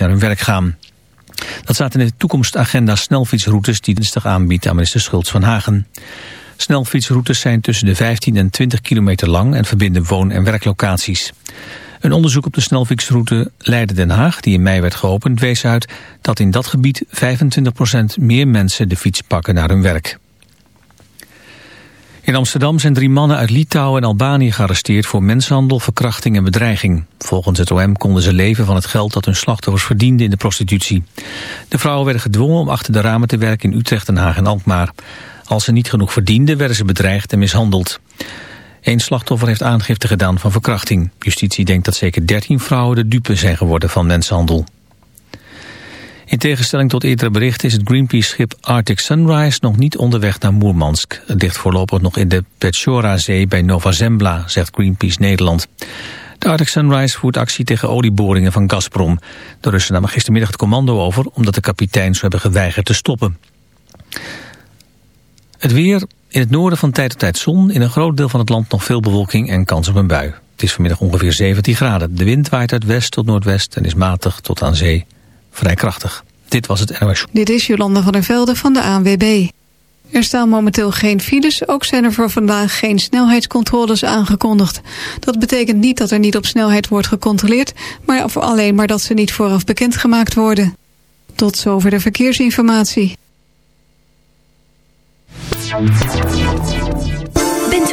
naar hun werk gaan. Dat staat in de toekomstagenda snelfietsroutes die dinsdag aanbiedt aan minister Schultz van Hagen. Snelfietsroutes zijn tussen de 15 en 20 kilometer lang en verbinden woon- en werklocaties. Een onderzoek op de snelfietsroute Leiden-Den Haag, die in mei werd geopend, wees uit dat in dat gebied 25% meer mensen de fiets pakken naar hun werk. In Amsterdam zijn drie mannen uit Litouwen en Albanië gearresteerd voor mensenhandel, verkrachting en bedreiging. Volgens het OM konden ze leven van het geld dat hun slachtoffers verdienden in de prostitutie. De vrouwen werden gedwongen om achter de ramen te werken in Utrecht, Den Haag en Alkmaar. Als ze niet genoeg verdienden, werden ze bedreigd en mishandeld. Eén slachtoffer heeft aangifte gedaan van verkrachting. Justitie denkt dat zeker 13 vrouwen de dupe zijn geworden van mensenhandel. In tegenstelling tot eerdere berichten is het Greenpeace-schip Arctic Sunrise nog niet onderweg naar Moermansk. Het ligt voorlopig nog in de Petchora-zee bij Nova Zembla, zegt Greenpeace Nederland. De Arctic Sunrise voert actie tegen olieboringen van Gazprom. De Russen namen gistermiddag het commando over omdat de kapiteins hebben geweigerd te stoppen. Het weer, in het noorden van tijd tot tijd zon, in een groot deel van het land nog veel bewolking en kans op een bui. Het is vanmiddag ongeveer 17 graden. De wind waait uit west tot noordwest en is matig tot aan zee vrij krachtig. Dit was het NOS. Dit is Jolanda van der Velde van de ANWB. Er staan momenteel geen files, ook zijn er voor vandaag geen snelheidscontroles aangekondigd. Dat betekent niet dat er niet op snelheid wordt gecontroleerd, maar alleen maar dat ze niet vooraf bekendgemaakt worden. Tot zover de verkeersinformatie.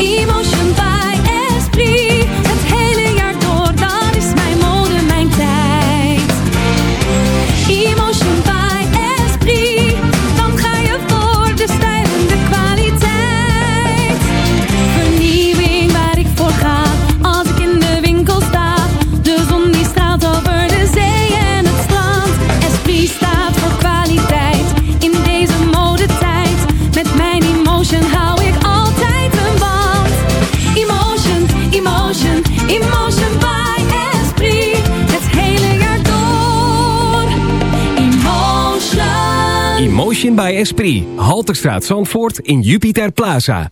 Emotion by Esprit. By Esprit. Halterstraat Zandvoort in Jupiter Plaza.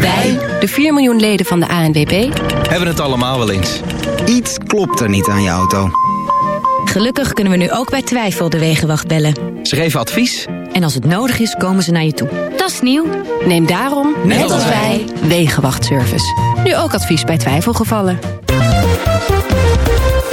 Wij, de 4 miljoen leden van de ANWB, Hebben het allemaal wel eens. Iets klopt er niet aan je auto. Gelukkig kunnen we nu ook bij twijfel de Wegenwacht bellen. Ze geven advies. En als het nodig is, komen ze naar je toe. Dat is nieuw. neem daarom, Net als wij, Wegenwachtservice. Nu ook advies bij twijfelgevallen.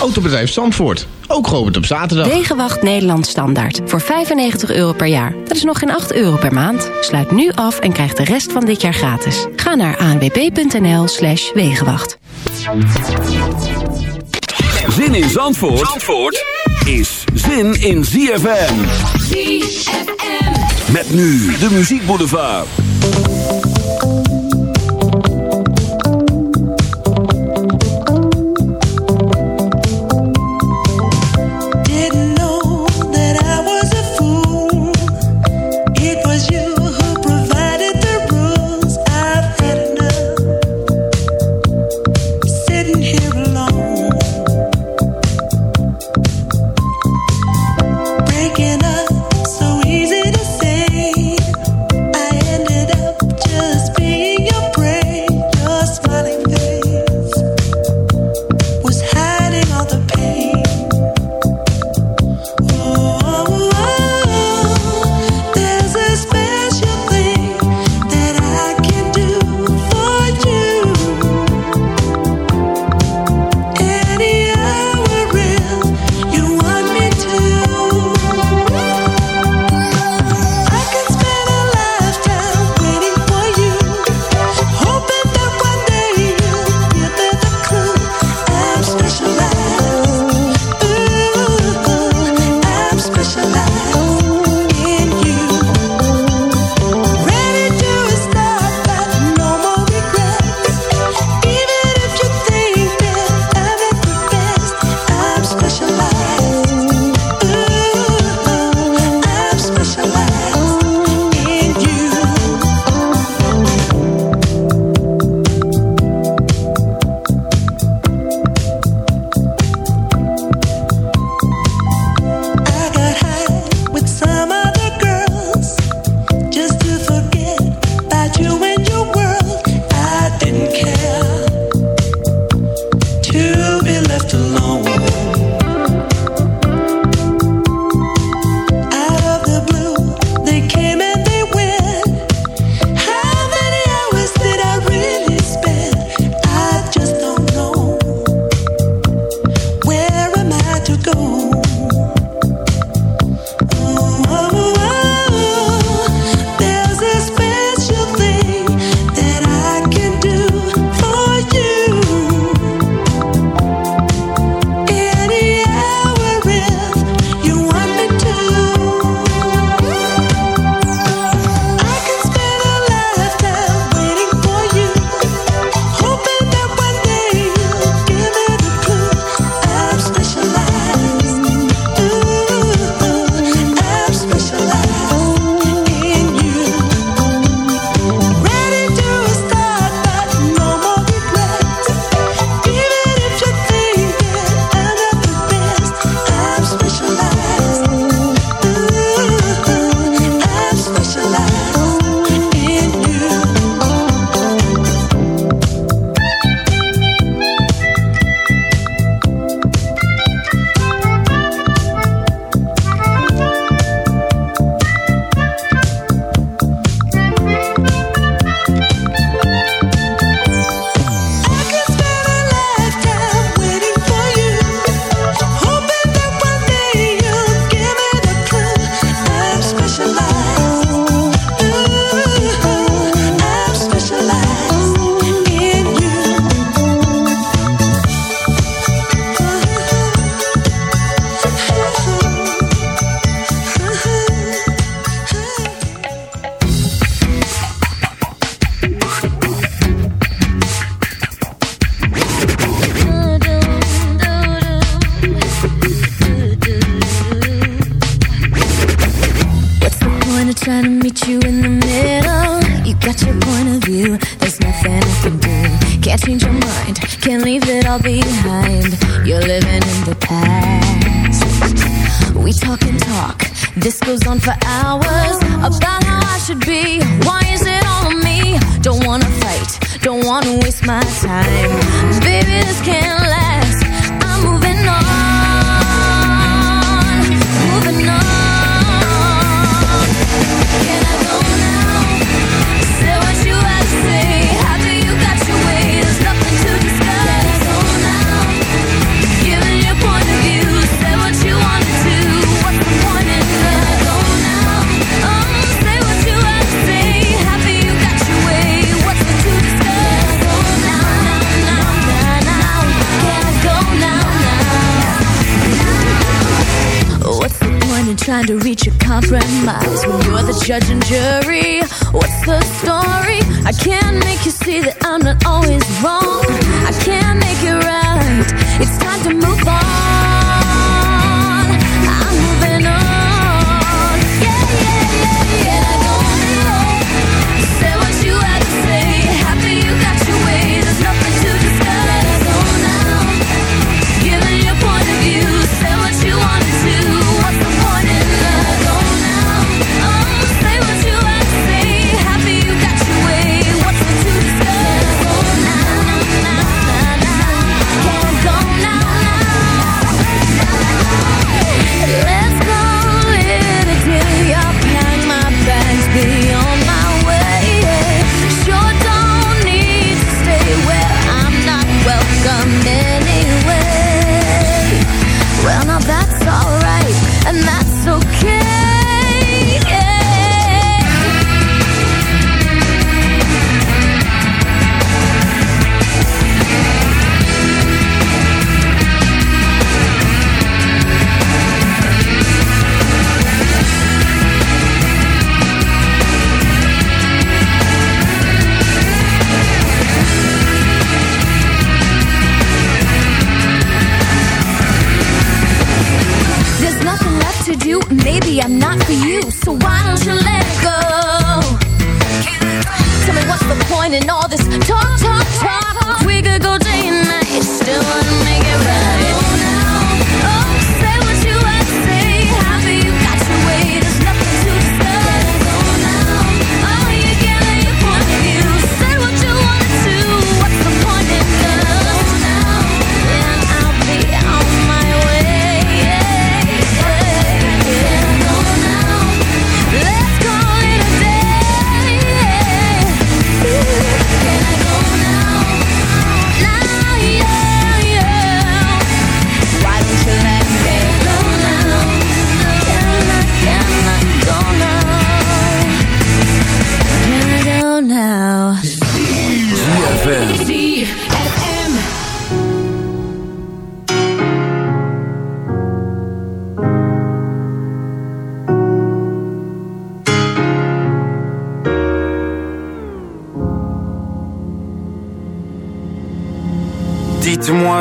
Autobedrijf Zandvoort, ook geopend op zaterdag. Wegenwacht Nederland Standaard. Voor 95 euro per jaar. Dat is nog geen 8 euro per maand. Sluit nu af en krijg de rest van dit jaar gratis. Ga naar anwb.nl slash Wegenwacht. Zin in Zandvoort, Zandvoort is zin in ZFM. ZFM. Met nu de Muziek Boulevard.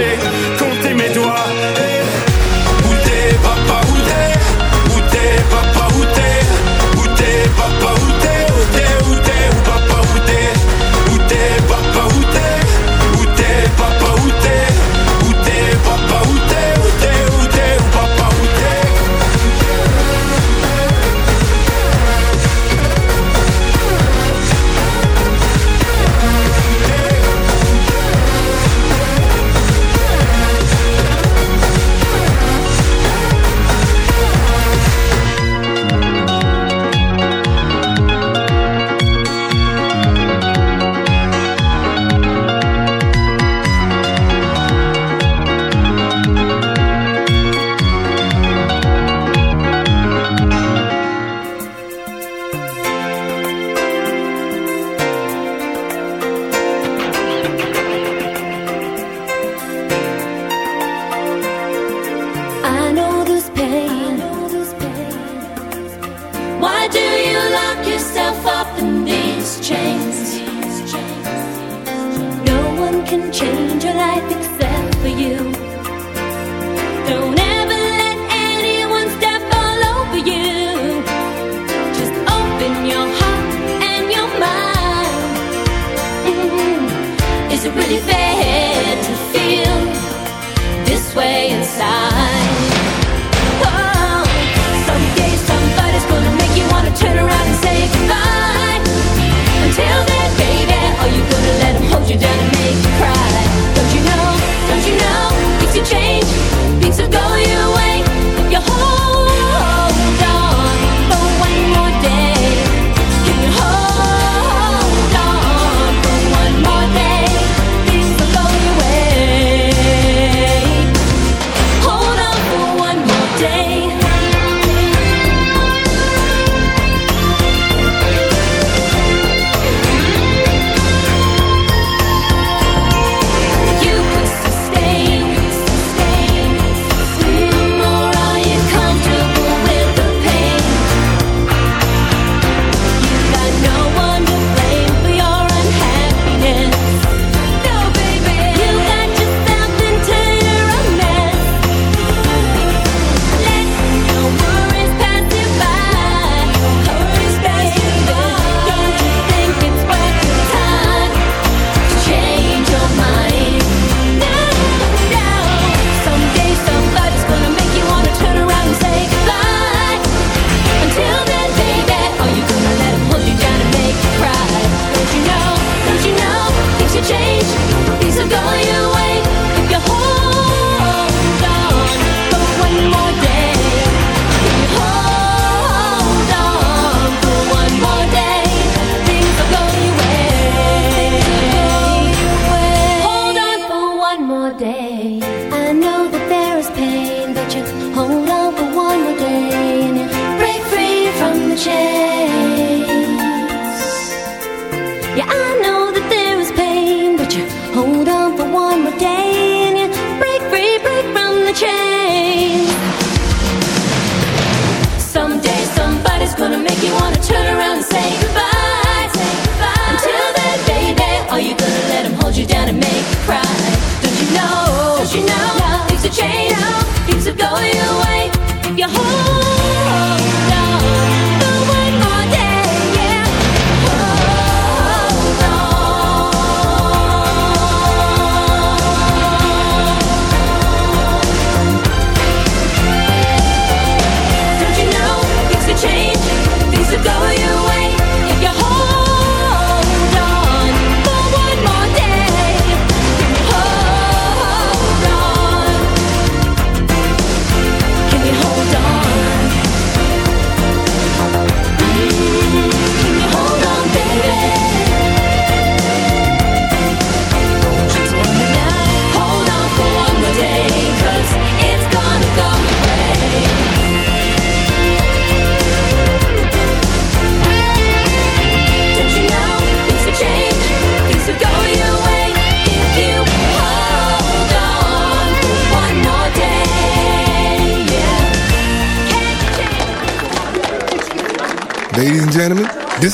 music.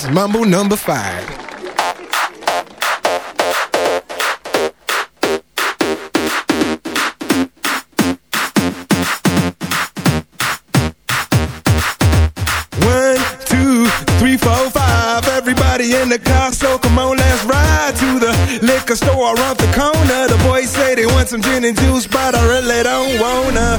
Is Mambo number five. One, two, three, four, five. Everybody in the car, so come on, let's ride to the liquor store around the corner. The boys say they want some gin and juice, but I really don't wanna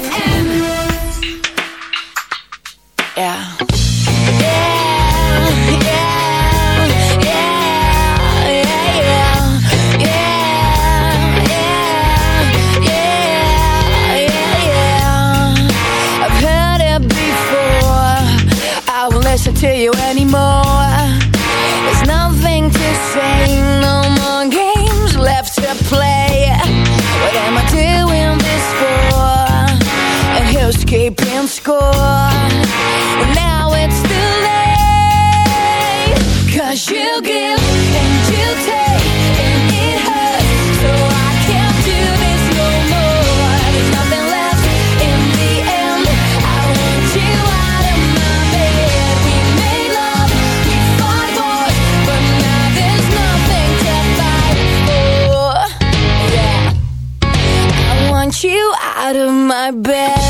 My bed.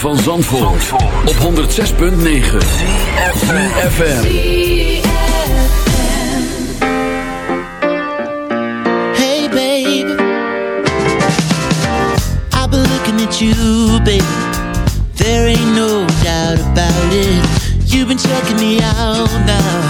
van Zandvoort, op 106.9 Fm Hey baby I've been looking at you baby There ain't no doubt about it. You've been checking me out now.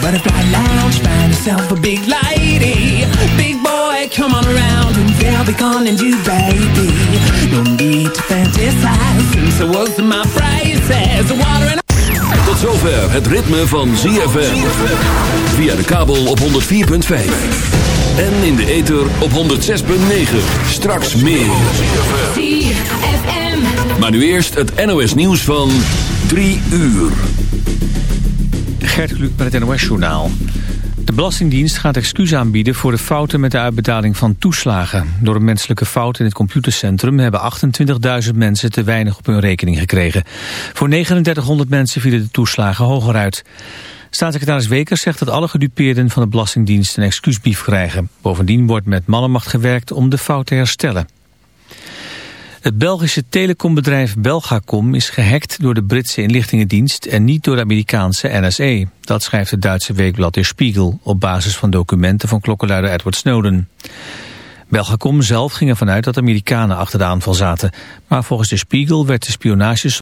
Butterfly lounge, find yourself a big lady. Big boy, come on around and they'll be calling you baby. No need to fantasize since I was in my braces. Water and Tot zover het ritme van ZFM. Via de kabel op 104.5. En in de ether op 106.9. Straks meer. Maar nu eerst het NOS nieuws van 3 uur. Gert Kluk met het NOS-journaal. De Belastingdienst gaat excuus aanbieden voor de fouten met de uitbetaling van toeslagen. Door een menselijke fout in het computercentrum hebben 28.000 mensen te weinig op hun rekening gekregen. Voor 3900 mensen vielen de toeslagen hoger uit. Staatssecretaris Wekers zegt dat alle gedupeerden van de Belastingdienst een excuusbrief krijgen. Bovendien wordt met mannenmacht gewerkt om de fout te herstellen. Het Belgische telecombedrijf Belgacom is gehackt door de Britse inlichtingendienst en niet door de Amerikaanse NSA. Dat schrijft het Duitse weekblad Der Spiegel op basis van documenten van klokkenluider Edward Snowden. Belgacom zelf ging ervan uit dat Amerikanen achter de aanval zaten. Maar volgens de Spiegel werd de spionages